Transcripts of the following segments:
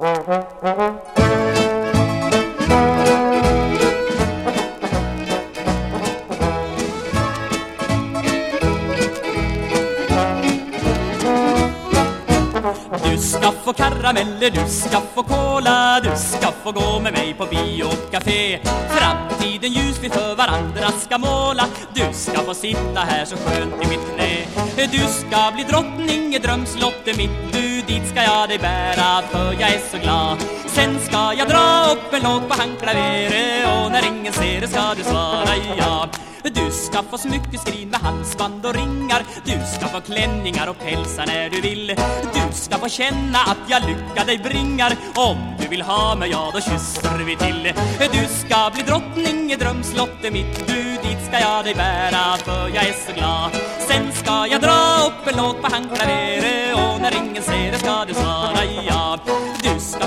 Du få karameller, du ska få cola Du ska få gå med mig på bio och café. Framtiden ljus vi för varandra ska måla. Du ska få sitta här så skönt i mitt knä. Du ska bli drottning i drömslottet mitt. Du, dit ska jag dig bära för jag är så glad. Sen ska jag dra upp en låt på handklaveret Och när ingen ser det ska du svara ja. Du ska få smyckeskrin med halsband och ringar. Du ska få klänningar och pälsar när du vill. Du ska få känna att jag lycka dig bringar. Om du vill ha mig, ja då kysser vi till. Du ska bli drottning i drömslottet mitt. Du, dit ska jag dig bära för jag är så glad. Sen ska jag dra upp en låt på handklaveret Och när ingen ser det ska du svara ja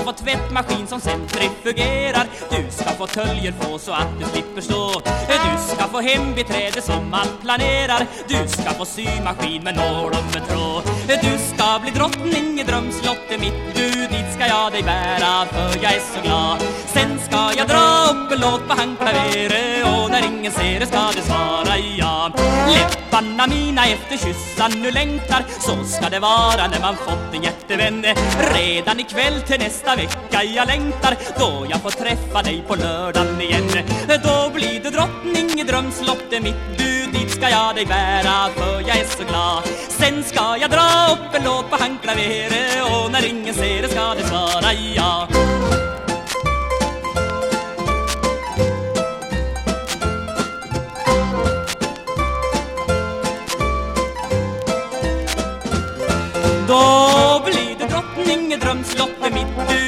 få tvättmaskin som centrifugerar. Du ska få töljer på så att du slipper stå. Du ska få hembiträde som allt planerar. Du ska få symaskin med nål och med tråd. Du ska bli drottning i drömslottet mitt. Du, dit ska jag dig bära för jag är så glad. Sen ska jag dra upp en låt på handklaveret Och när ingen ser det ska du svara. Läpparna mina efter kyssar. Nu längtar Så ska det vara när man fått en hjärtevän Redan ikväll till nästa vecka jag längtar Då jag får träffa dig på lördagen igen. Då blir du drottning i drömslottet mitt Du, dit ska jag dig bära för jag är så glad. Sen ska jag dra upp en låt på handklaveret Och när ingen ser det ska det svara ja. inget drömslott är mitt